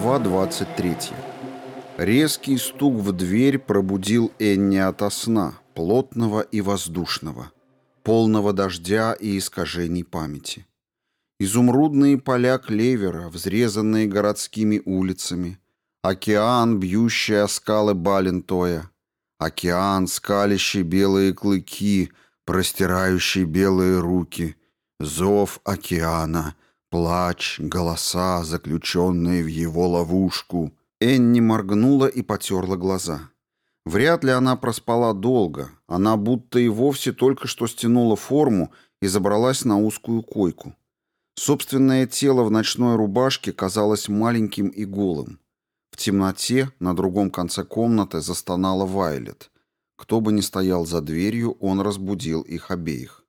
Глава 23. Резкий стук в дверь пробудил Энни ото сна, плотного и воздушного, полного дождя и искажений памяти. Изумрудные поля клевера, взрезанные городскими улицами, океан, бьющий о скалы Балентоя, океан, скалящий белые клыки, простирающий белые руки, зов океана — Плач, голоса, заключенные в его ловушку. Энни моргнула и потерла глаза. Вряд ли она проспала долго. Она будто и вовсе только что стянула форму и забралась на узкую койку. Собственное тело в ночной рубашке казалось маленьким и голым. В темноте на другом конце комнаты застонала Вайлет. Кто бы ни стоял за дверью, он разбудил их обеих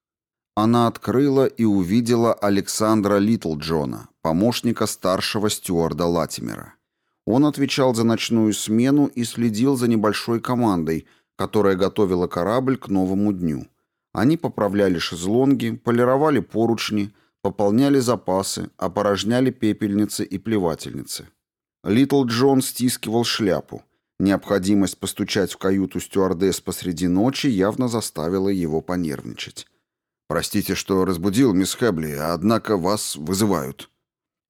она открыла и увидела Александра Литл Джона, помощника старшего стюарда Латимера. Он отвечал за ночную смену и следил за небольшой командой, которая готовила корабль к новому дню. Они поправляли шезлонги, полировали поручни, пополняли запасы, опорожняли пепельницы и плевательницы. Литл Джон стискивал шляпу. Необходимость постучать в каюту стюардесс посреди ночи явно заставила его понервничать. Простите, что разбудил, мисс Хэбли, однако вас вызывают».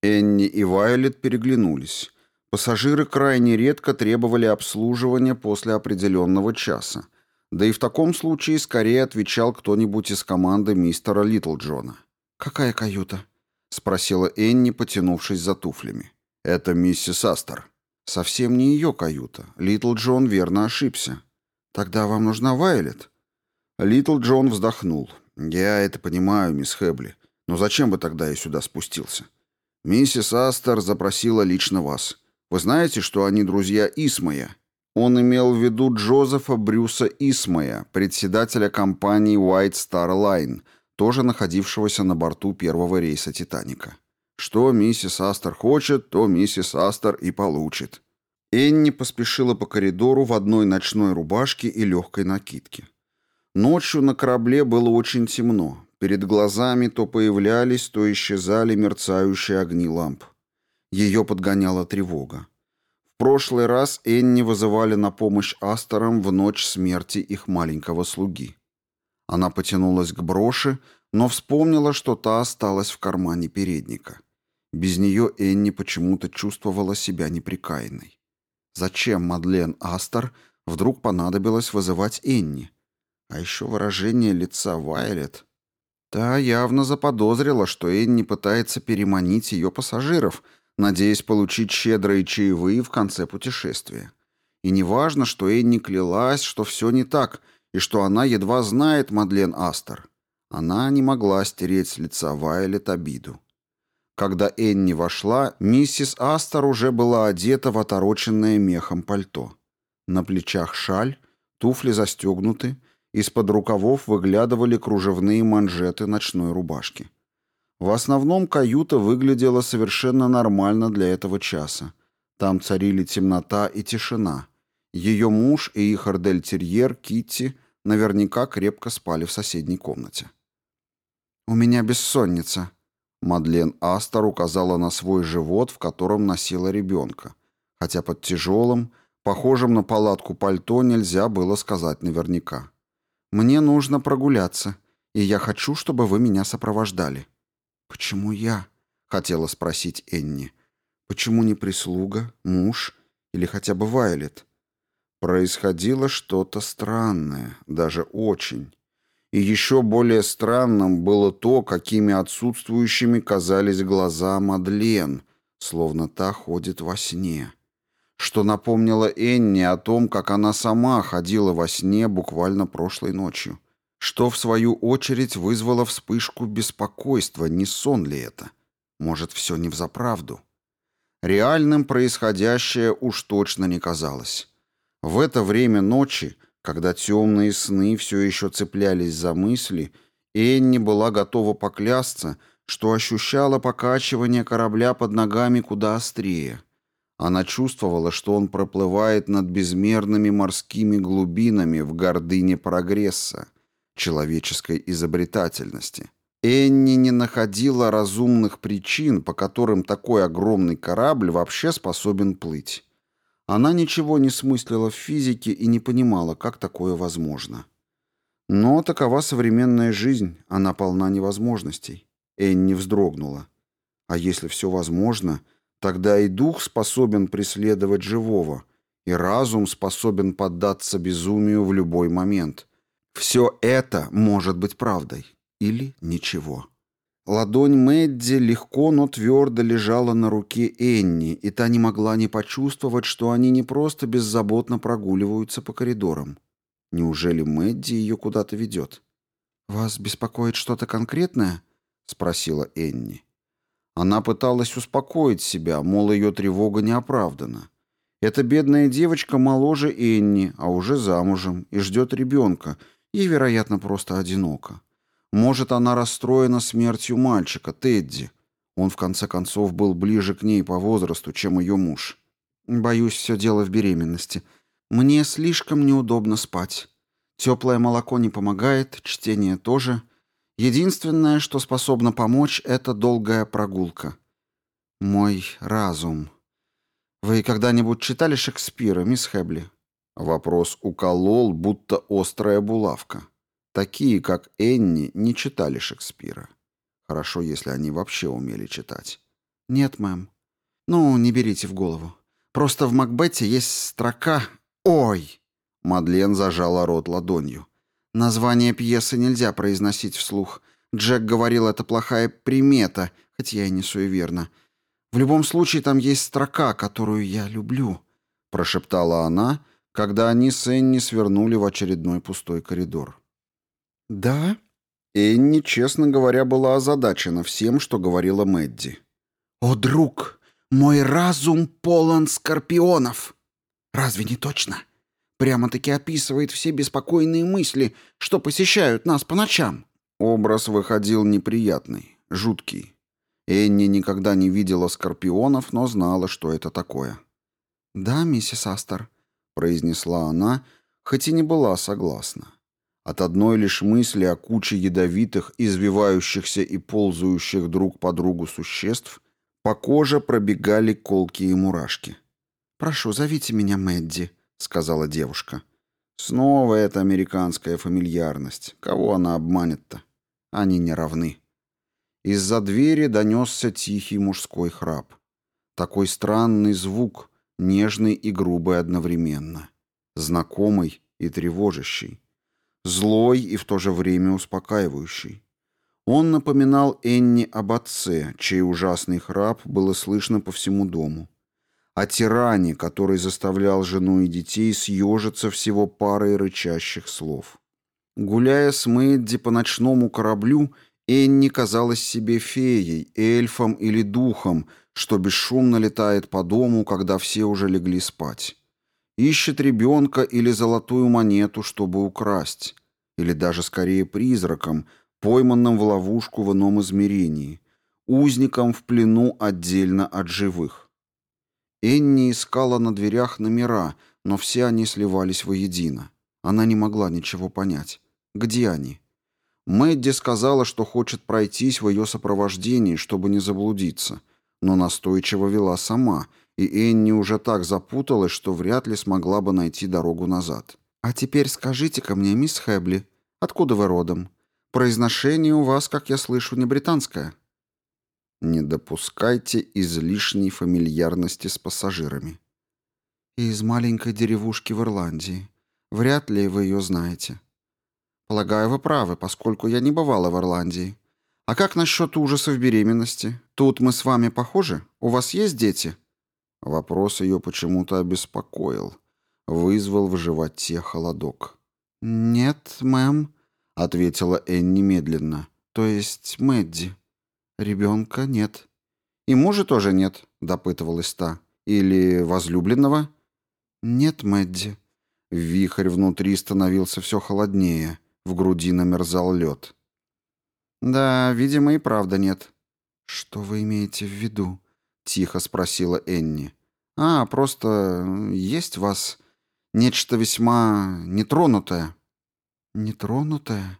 Энни и Вайлет переглянулись. Пассажиры крайне редко требовали обслуживания после определенного часа. Да и в таком случае скорее отвечал кто-нибудь из команды мистера Литлджона. «Какая каюта?» — спросила Энни, потянувшись за туфлями. «Это миссис Астер». «Совсем не ее каюта. Литл Джон верно ошибся». «Тогда вам нужна Вайлет?» Литл Джон вздохнул. «Я а это понимаю, мисс Хэбли. Но зачем бы тогда я сюда спустился? Миссис Астер запросила лично вас. Вы знаете, что они друзья Исмая?» Он имел в виду Джозефа Брюса Исмая, председателя компании White Star Line, тоже находившегося на борту первого рейса «Титаника». Что миссис Астер хочет, то миссис Астер и получит. Энни поспешила по коридору в одной ночной рубашке и легкой накидке. Ночью на корабле было очень темно. Перед глазами то появлялись, то исчезали мерцающие огни ламп. Ее подгоняла тревога. В прошлый раз Энни вызывали на помощь Астерам в ночь смерти их маленького слуги. Она потянулась к броши, но вспомнила, что та осталась в кармане передника. Без нее Энни почему-то чувствовала себя неприкаянной. Зачем Мадлен Астер вдруг понадобилось вызывать Энни? а еще выражение лица Вайлет. Та явно заподозрила, что Энни пытается переманить ее пассажиров, надеясь получить щедрые чаевые в конце путешествия. И неважно, что Энни клялась, что все не так, и что она едва знает Мадлен Астер. Она не могла стереть с лица Вайлет обиду. Когда Энни вошла, миссис Астер уже была одета в отороченное мехом пальто. На плечах шаль, туфли застегнуты, из-под рукавов выглядывали кружевные манжеты ночной рубашки. В основном каюта выглядела совершенно нормально для этого часа. Там царили темнота и тишина. Ее муж и их ордельтерьер Китти наверняка крепко спали в соседней комнате. «У меня бессонница», — Мадлен Астер указала на свой живот, в котором носила ребенка, хотя под тяжелым, похожим на палатку пальто нельзя было сказать наверняка. Мне нужно прогуляться, и я хочу, чтобы вы меня сопровождали». «Почему я?» — хотела спросить Энни. «Почему не прислуга, муж или хотя бы Вайлет?» Происходило что-то странное, даже очень. И еще более странным было то, какими отсутствующими казались глаза Мадлен, словно та ходит во сне что напомнило Энни о том, как она сама ходила во сне буквально прошлой ночью, что, в свою очередь, вызвало вспышку беспокойства, не сон ли это. Может, все не взаправду. Реальным происходящее уж точно не казалось. В это время ночи, когда темные сны все еще цеплялись за мысли, Энни была готова поклясться, что ощущала покачивание корабля под ногами куда острее — она чувствовала, что он проплывает над безмерными морскими глубинами в гордыне прогресса, человеческой изобретательности. Энни не находила разумных причин, по которым такой огромный корабль вообще способен плыть. Она ничего не смыслила в физике и не понимала, как такое возможно. Но такова современная жизнь, она полна невозможностей. Энни вздрогнула. А если все возможно, Тогда и дух способен преследовать живого, и разум способен поддаться безумию в любой момент. Все это может быть правдой. Или ничего. Ладонь Мэдди легко, но твердо лежала на руке Энни, и та не могла не почувствовать, что они не просто беззаботно прогуливаются по коридорам. Неужели Мэдди ее куда-то ведет? «Вас беспокоит что-то конкретное?» — спросила Энни. Она пыталась успокоить себя, мол, ее тревога не оправдана. Эта бедная девочка моложе Энни, а уже замужем, и ждет ребенка. Ей, вероятно, просто одиноко. Может, она расстроена смертью мальчика, Тедди. Он, в конце концов, был ближе к ней по возрасту, чем ее муж. Боюсь, все дело в беременности. Мне слишком неудобно спать. Теплое молоко не помогает, чтение тоже. Единственное, что способно помочь, это долгая прогулка. Мой разум. Вы когда-нибудь читали Шекспира, мисс Хэбли? Вопрос уколол, будто острая булавка. Такие, как Энни, не читали Шекспира. Хорошо, если они вообще умели читать. Нет, мэм. Ну, не берите в голову. Просто в Макбете есть строка «Ой!» Мадлен зажала рот ладонью. Название пьесы нельзя произносить вслух. Джек говорил, это плохая примета, хотя я и не суеверна. В любом случае, там есть строка, которую я люблю», — прошептала она, когда они с Энни свернули в очередной пустой коридор. «Да?» Энни, честно говоря, была озадачена всем, что говорила Мэдди. «О, друг, мой разум полон скорпионов! Разве не точно?» прямо-таки описывает все беспокойные мысли, что посещают нас по ночам». Образ выходил неприятный, жуткий. Энни никогда не видела скорпионов, но знала, что это такое. «Да, миссис Астер», — произнесла она, хоть и не была согласна. От одной лишь мысли о куче ядовитых, извивающихся и ползающих друг по другу существ по коже пробегали колкие мурашки. «Прошу, зовите меня Мэдди», сказала девушка. Снова эта американская фамильярность. Кого она обманет-то? Они не равны. Из-за двери донесся тихий мужской храп. Такой странный звук, нежный и грубый одновременно. Знакомый и тревожащий. Злой и в то же время успокаивающий. Он напоминал Энни об отце, чей ужасный храп было слышно по всему дому о тиране, который заставлял жену и детей съежиться всего парой рычащих слов. Гуляя с Мэдди по ночному кораблю, Энни казалась себе феей, эльфом или духом, что бесшумно летает по дому, когда все уже легли спать. Ищет ребенка или золотую монету, чтобы украсть. Или даже скорее призраком, пойманным в ловушку в ином измерении. Узником в плену отдельно от живых. Энни искала на дверях номера, но все они сливались воедино. Она не могла ничего понять. Где они? Мэдди сказала, что хочет пройтись в ее сопровождении, чтобы не заблудиться, но настойчиво вела сама, и Энни уже так запуталась, что вряд ли смогла бы найти дорогу назад. «А теперь скажите-ка мне, мисс Хэбли, откуда вы родом? Произношение у вас, как я слышу, не британское». Не допускайте излишней фамильярности с пассажирами. И из маленькой деревушки в Ирландии. Вряд ли вы ее знаете. Полагаю, вы правы, поскольку я не бывала в Ирландии. А как насчет ужасов беременности? Тут мы с вами похожи? У вас есть дети? Вопрос ее почему-то обеспокоил. Вызвал в животе холодок. «Нет, мэм», — ответила Энн немедленно. «То есть Мэдди». «Ребенка нет». «И мужа тоже нет», — допытывалась та. «Или возлюбленного?» «Нет, Мэдди». Вихрь внутри становился все холоднее, в груди намерзал лед. «Да, видимо, и правда нет». «Что вы имеете в виду?» — тихо спросила Энни. «А, просто есть у вас нечто весьма нетронутое». «Нетронутое?»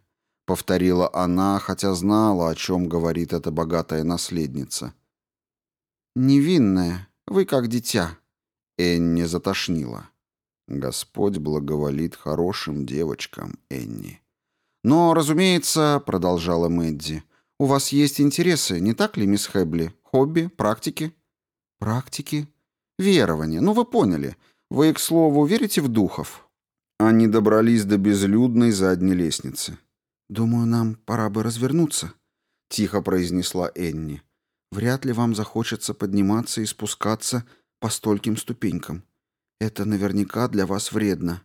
повторила она, хотя знала, о чем говорит эта богатая наследница. «Невинная, вы как дитя», — Энни затошнила. «Господь благоволит хорошим девочкам, Энни». «Но, разумеется», — продолжала Мэдди, — «у вас есть интересы, не так ли, мисс Хэбли? Хобби, практики?» «Практики?» «Верование, ну вы поняли. Вы, к слову, верите в духов?» Они добрались до безлюдной задней лестницы. «Думаю, нам пора бы развернуться», — тихо произнесла Энни. «Вряд ли вам захочется подниматься и спускаться по стольким ступенькам. Это наверняка для вас вредно».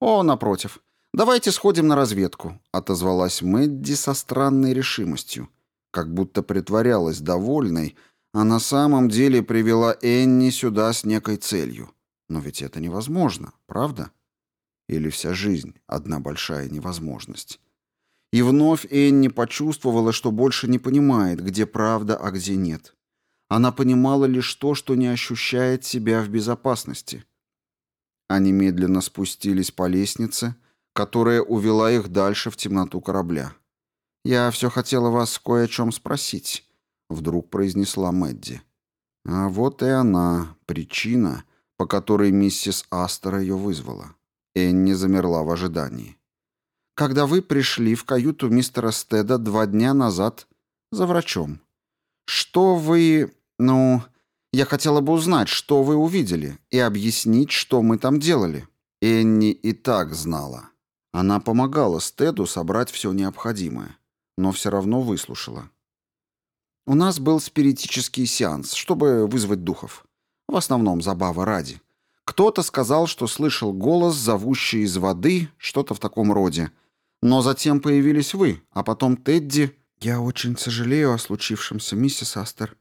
«О, напротив. Давайте сходим на разведку», — отозвалась Мэдди со странной решимостью. Как будто притворялась довольной, а на самом деле привела Энни сюда с некой целью. Но ведь это невозможно, правда? Или вся жизнь — одна большая невозможность? И вновь Энни почувствовала, что больше не понимает, где правда, а где нет. Она понимала лишь то, что не ощущает себя в безопасности. Они медленно спустились по лестнице, которая увела их дальше в темноту корабля. «Я все хотела вас кое о чем спросить», — вдруг произнесла Мэдди. А вот и она, причина, по которой миссис Астер ее вызвала. Энни замерла в ожидании когда вы пришли в каюту мистера Стеда два дня назад за врачом. Что вы... ну... Я хотела бы узнать, что вы увидели, и объяснить, что мы там делали». Энни и так знала. Она помогала Стеду собрать все необходимое, но все равно выслушала. У нас был спиритический сеанс, чтобы вызвать духов. В основном забава ради. Кто-то сказал, что слышал голос, зовущий из воды, что-то в таком роде — но затем появились вы, а потом Тедди...» «Я очень сожалею о случившемся, миссис Астер.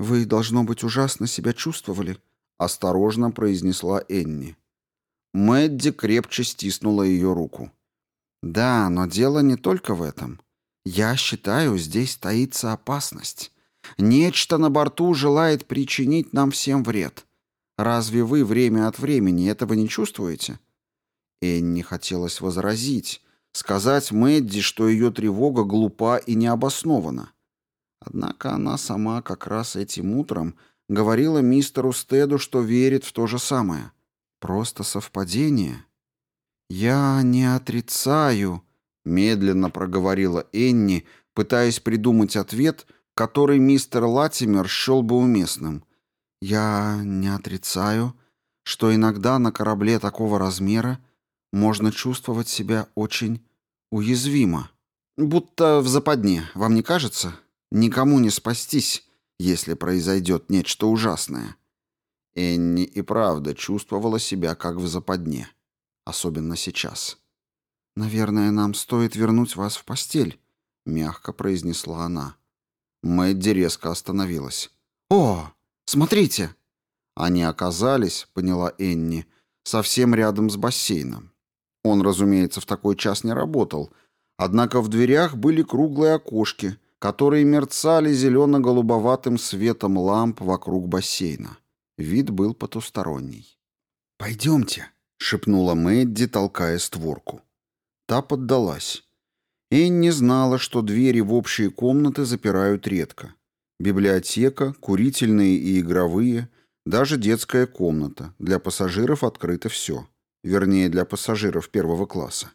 Вы, должно быть, ужасно себя чувствовали», — осторожно произнесла Энни. Мэдди крепче стиснула ее руку. «Да, но дело не только в этом. Я считаю, здесь таится опасность. Нечто на борту желает причинить нам всем вред. Разве вы время от времени этого не чувствуете?» Энни хотелось возразить, Сказать Мэдди, что ее тревога глупа и необоснована. Однако она сама как раз этим утром говорила мистеру Стеду, что верит в то же самое. Просто совпадение. «Я не отрицаю», — медленно проговорила Энни, пытаясь придумать ответ, который мистер Латимер счел бы уместным. «Я не отрицаю, что иногда на корабле такого размера можно чувствовать себя очень уязвима. Будто в западне, вам не кажется? Никому не спастись, если произойдет нечто ужасное. Энни и правда чувствовала себя как в западне. Особенно сейчас. «Наверное, нам стоит вернуть вас в постель», — мягко произнесла она. Мэдди резко остановилась. «О, смотрите!» Они оказались, поняла Энни, совсем рядом с бассейном. Он, разумеется, в такой час не работал. Однако в дверях были круглые окошки, которые мерцали зелено-голубоватым светом ламп вокруг бассейна. Вид был потусторонний. «Пойдемте», — шепнула Мэдди, толкая створку. Та поддалась. Энни знала, что двери в общие комнаты запирают редко. Библиотека, курительные и игровые, даже детская комната. Для пассажиров открыто все вернее, для пассажиров первого класса.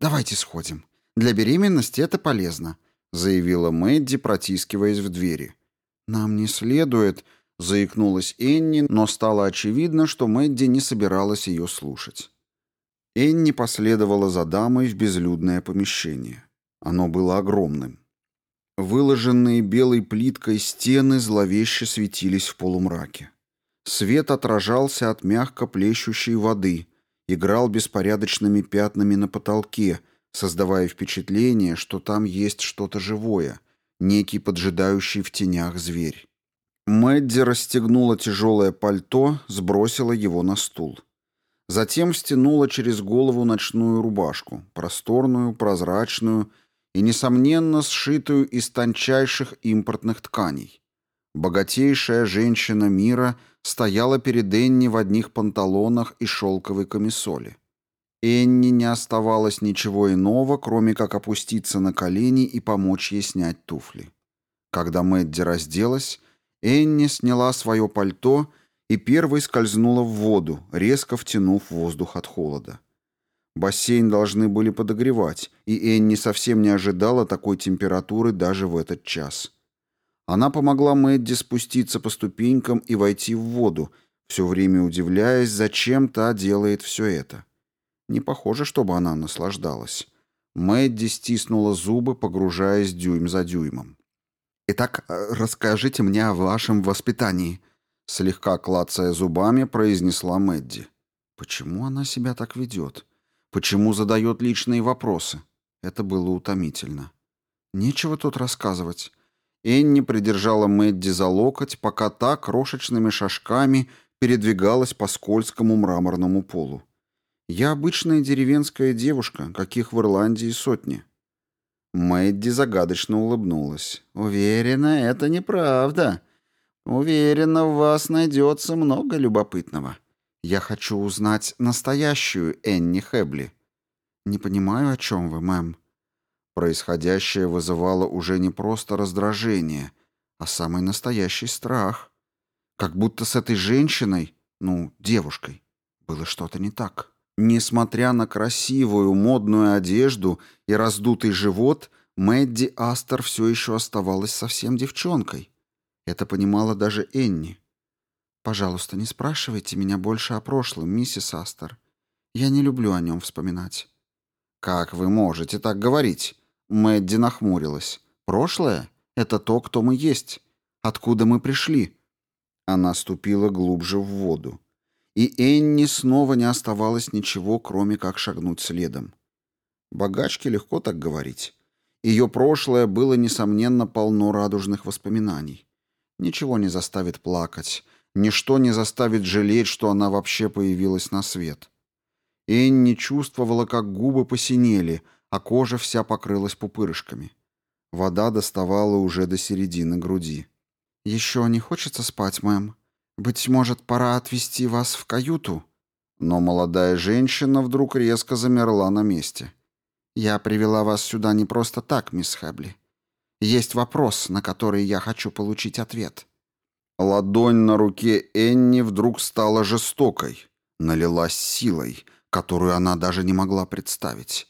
«Давайте сходим. Для беременности это полезно», — заявила Мэдди, протискиваясь в двери. «Нам не следует», — заикнулась Энни, но стало очевидно, что Мэдди не собиралась ее слушать. Энни последовала за дамой в безлюдное помещение. Оно было огромным. Выложенные белой плиткой стены зловеще светились в полумраке. Свет отражался от мягко плещущей воды, играл беспорядочными пятнами на потолке, создавая впечатление, что там есть что-то живое, некий поджидающий в тенях зверь. Мэдди расстегнула тяжелое пальто, сбросила его на стул. Затем стянула через голову ночную рубашку, просторную, прозрачную и, несомненно, сшитую из тончайших импортных тканей. Богатейшая женщина мира стояла перед Энни в одних панталонах и шелковой камисоле. Энни не оставалось ничего иного, кроме как опуститься на колени и помочь ей снять туфли. Когда Мэдди разделась, Энни сняла свое пальто и первой скользнула в воду, резко втянув воздух от холода. Бассейн должны были подогревать, и Энни совсем не ожидала такой температуры даже в этот час. Она помогла Мэдди спуститься по ступенькам и войти в воду, все время удивляясь, зачем та делает все это. Не похоже, чтобы она наслаждалась. Мэдди стиснула зубы, погружаясь дюйм за дюймом. «Итак, э, расскажите мне о вашем воспитании», — слегка клацая зубами, произнесла Мэдди. «Почему она себя так ведет? Почему задает личные вопросы?» Это было утомительно. «Нечего тут рассказывать. Энни придержала Мэдди за локоть, пока та крошечными шажками передвигалась по скользкому мраморному полу. «Я обычная деревенская девушка, каких в Ирландии сотни». Мэдди загадочно улыбнулась. «Уверена, это неправда. Уверена, в вас найдется много любопытного. Я хочу узнать настоящую Энни Хэбли». «Не понимаю, о чем вы, мэм», Происходящее вызывало уже не просто раздражение, а самый настоящий страх. Как будто с этой женщиной, ну, девушкой, было что-то не так. Несмотря на красивую модную одежду и раздутый живот, Мэдди Астер все еще оставалась совсем девчонкой. Это понимала даже Энни. «Пожалуйста, не спрашивайте меня больше о прошлом, миссис Астер. Я не люблю о нем вспоминать». «Как вы можете так говорить? Мэдди нахмурилась. «Прошлое? Это то, кто мы есть. Откуда мы пришли?» Она ступила глубже в воду. И Энни снова не оставалось ничего, кроме как шагнуть следом. Богачке легко так говорить. Ее прошлое было, несомненно, полно радужных воспоминаний. Ничего не заставит плакать, ничто не заставит жалеть, что она вообще появилась на свет. Энни чувствовала, как губы посинели — а кожа вся покрылась пупырышками. Вода доставала уже до середины груди. «Еще не хочется спать, мэм? Быть может, пора отвезти вас в каюту?» Но молодая женщина вдруг резко замерла на месте. «Я привела вас сюда не просто так, мисс Хэбли. Есть вопрос, на который я хочу получить ответ». Ладонь на руке Энни вдруг стала жестокой, налилась силой, которую она даже не могла представить.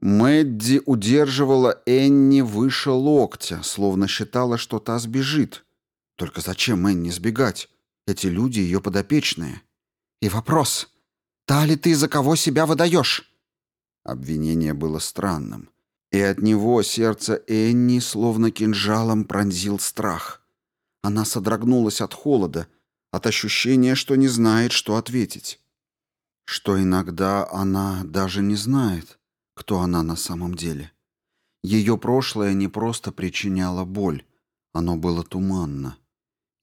Мэдди удерживала Энни выше локтя, словно считала, что та сбежит. Только зачем Энни сбегать? Эти люди ее подопечные. И вопрос, та ли ты за кого себя выдаешь? Обвинение было странным. И от него сердце Энни словно кинжалом пронзил страх. Она содрогнулась от холода, от ощущения, что не знает, что ответить. Что иногда она даже не знает кто она на самом деле. Ее прошлое не просто причиняло боль, оно было туманно.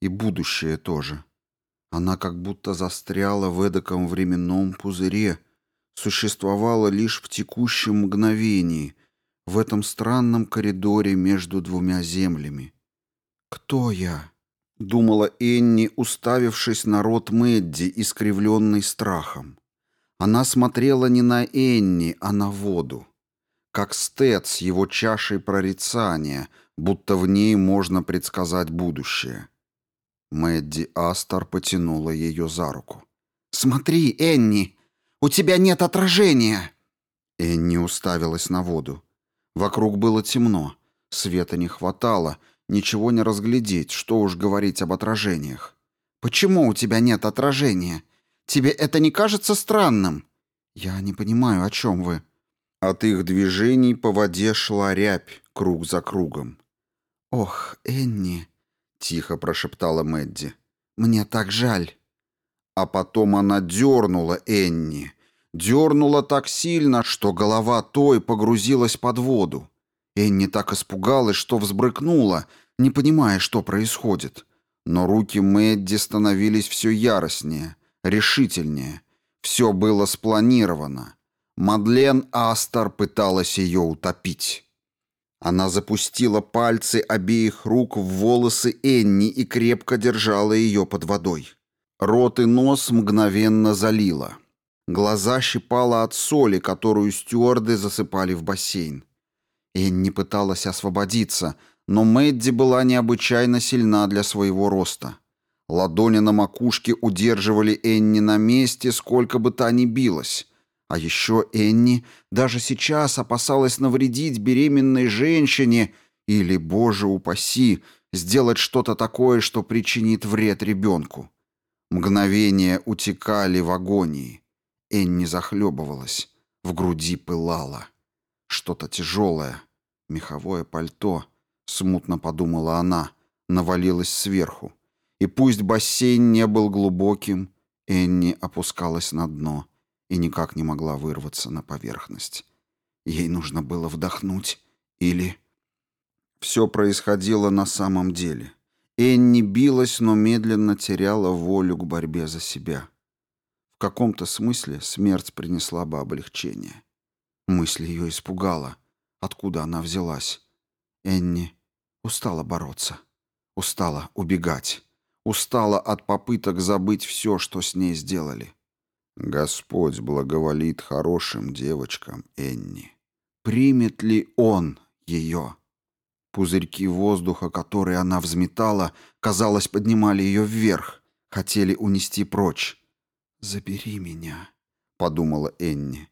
И будущее тоже. Она как будто застряла в эдаком временном пузыре, существовала лишь в текущем мгновении, в этом странном коридоре между двумя землями. «Кто я?» — думала Энни, уставившись на рот Мэдди, искривленный страхом. Она смотрела не на Энни, а на воду. Как Стед с его чашей прорицания, будто в ней можно предсказать будущее. Мэдди Астер потянула ее за руку. «Смотри, Энни, у тебя нет отражения!» Энни уставилась на воду. Вокруг было темно, света не хватало, ничего не разглядеть, что уж говорить об отражениях. «Почему у тебя нет отражения?» Тебе это не кажется странным?» «Я не понимаю, о чем вы». От их движений по воде шла рябь, круг за кругом. «Ох, Энни», — тихо прошептала Мэдди, — «мне так жаль». А потом она дернула Энни, дернула так сильно, что голова той погрузилась под воду. Энни так испугалась, что взбрыкнула, не понимая, что происходит. Но руки Мэдди становились все яростнее — решительнее. Все было спланировано. Мадлен Астер пыталась ее утопить. Она запустила пальцы обеих рук в волосы Энни и крепко держала ее под водой. Рот и нос мгновенно залила. Глаза щипала от соли, которую стюарды засыпали в бассейн. Энни пыталась освободиться, но Мэдди была необычайно сильна для своего роста. Ладони на макушке удерживали Энни на месте, сколько бы та ни билась. А еще Энни даже сейчас опасалась навредить беременной женщине или, боже упаси, сделать что-то такое, что причинит вред ребенку. Мгновения утекали в агонии. Энни захлебывалась, в груди пылала. Что-то тяжелое, меховое пальто, смутно подумала она, навалилось сверху. И пусть бассейн не был глубоким, Энни опускалась на дно и никак не могла вырваться на поверхность. Ей нужно было вдохнуть или... Все происходило на самом деле. Энни билась, но медленно теряла волю к борьбе за себя. В каком-то смысле смерть принесла бы облегчение. Мысль ее испугала. Откуда она взялась? Энни устала бороться. Устала убегать устала от попыток забыть все, что с ней сделали. Господь благоволит хорошим девочкам Энни. Примет ли он ее? Пузырьки воздуха, которые она взметала, казалось, поднимали ее вверх, хотели унести прочь. «Забери меня», — подумала Энни.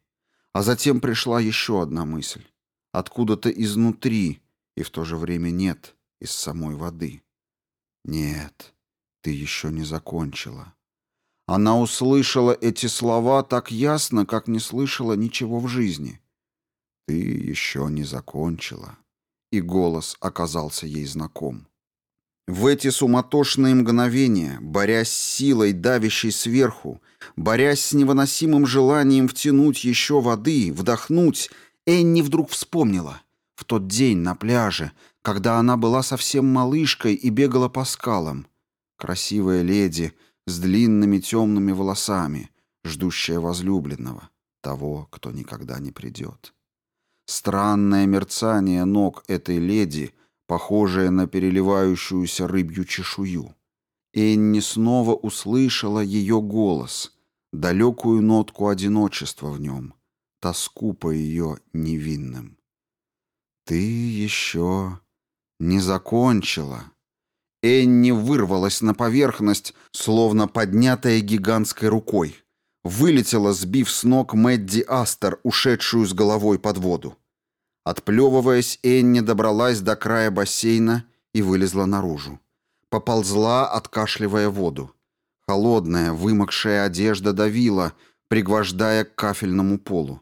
А затем пришла еще одна мысль. Откуда-то изнутри, и в то же время нет, из самой воды. «Нет, ты еще не закончила». Она услышала эти слова так ясно, как не слышала ничего в жизни. «Ты еще не закончила». И голос оказался ей знаком. В эти суматошные мгновения, борясь с силой, давящей сверху, борясь с невыносимым желанием втянуть еще воды, вдохнуть, Энни вдруг вспомнила. В тот день на пляже, когда она была совсем малышкой и бегала по скалам, красивая леди с длинными темными волосами, ждущая возлюбленного, того, кто никогда не придет. Странное мерцание ног этой леди, похожее на переливающуюся рыбью чешую. Энни снова услышала ее голос, далекую нотку одиночества в нем, тоску по ее невинным. «Ты еще не закончила». Энни вырвалась на поверхность, словно поднятая гигантской рукой. Вылетела, сбив с ног Мэдди Астер, ушедшую с головой под воду. Отплевываясь, Энни добралась до края бассейна и вылезла наружу. Поползла, откашливая воду. Холодная, вымокшая одежда давила, пригвождая к кафельному полу.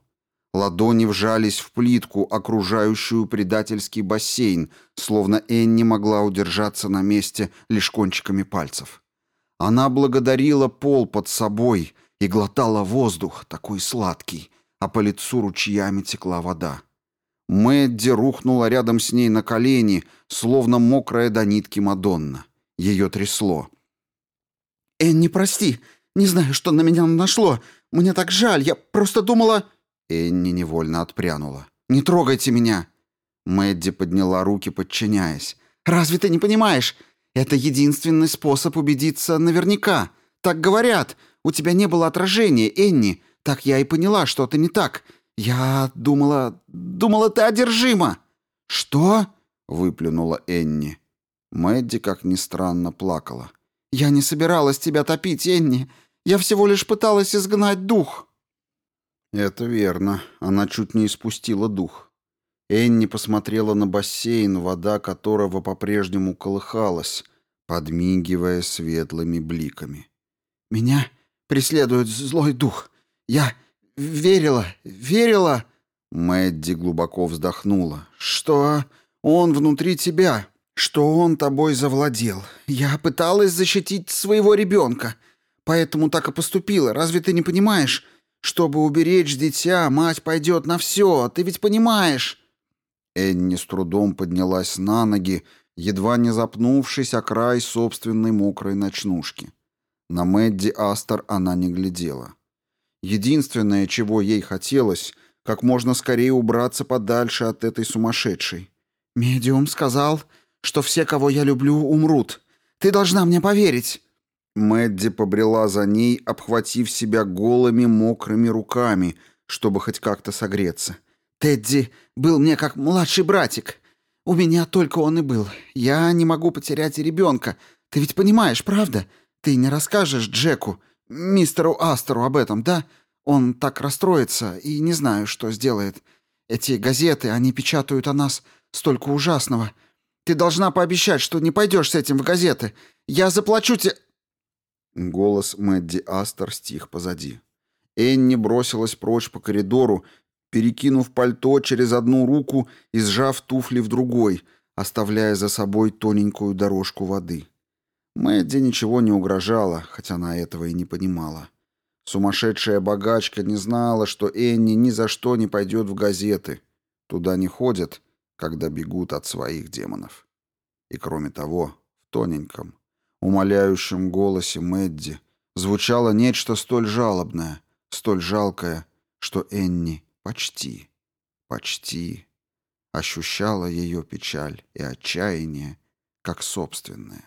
Ладони вжались в плитку, окружающую предательский бассейн, словно Энн не могла удержаться на месте лишь кончиками пальцев. Она благодарила пол под собой и глотала воздух, такой сладкий, а по лицу ручьями текла вода. Мэдди рухнула рядом с ней на колени, словно мокрая до нитки Мадонна. Ее трясло. «Энни, прости! Не знаю, что на меня нашло! Мне так жаль! Я просто думала...» Энни невольно отпрянула. «Не трогайте меня!» Мэдди подняла руки, подчиняясь. «Разве ты не понимаешь? Это единственный способ убедиться наверняка. Так говорят. У тебя не было отражения, Энни. Так я и поняла, что-то не так. Я думала... думала, ты одержима!» «Что?» — выплюнула Энни. Мэдди, как ни странно, плакала. «Я не собиралась тебя топить, Энни. Я всего лишь пыталась изгнать дух». Это верно. Она чуть не испустила дух. Энни посмотрела на бассейн, вода которого по-прежнему колыхалась, подмигивая светлыми бликами. «Меня преследует злой дух. Я верила, верила...» Мэдди глубоко вздохнула. «Что он внутри тебя? Что он тобой завладел? Я пыталась защитить своего ребенка, поэтому так и поступила. Разве ты не понимаешь? Чтобы уберечь дитя, мать пойдет на все, ты ведь понимаешь!» Энни с трудом поднялась на ноги, едва не запнувшись о край собственной мокрой ночнушки. На Мэдди Астер она не глядела. Единственное, чего ей хотелось, как можно скорее убраться подальше от этой сумасшедшей. «Медиум сказал, что все, кого я люблю, умрут. Ты должна мне поверить!» Мэдди побрела за ней, обхватив себя голыми мокрыми руками, чтобы хоть как-то согреться. «Тедди был мне как младший братик. У меня только он и был. Я не могу потерять и ребенка. Ты ведь понимаешь, правда? Ты не расскажешь Джеку, мистеру Астеру об этом, да? Он так расстроится и не знаю, что сделает. Эти газеты, они печатают о нас столько ужасного. Ты должна пообещать, что не пойдешь с этим в газеты. Я заплачу тебе...» Голос Мэдди Астер стих позади. Энни бросилась прочь по коридору, перекинув пальто через одну руку и сжав туфли в другой, оставляя за собой тоненькую дорожку воды. Мэдди ничего не угрожала, хотя она этого и не понимала. Сумасшедшая богачка не знала, что Энни ни за что не пойдет в газеты. Туда не ходят, когда бегут от своих демонов. И кроме того, в тоненьком, умоляющем голосе Мэдди звучало нечто столь жалобное, столь жалкое, что Энни почти, почти ощущала ее печаль и отчаяние как собственное.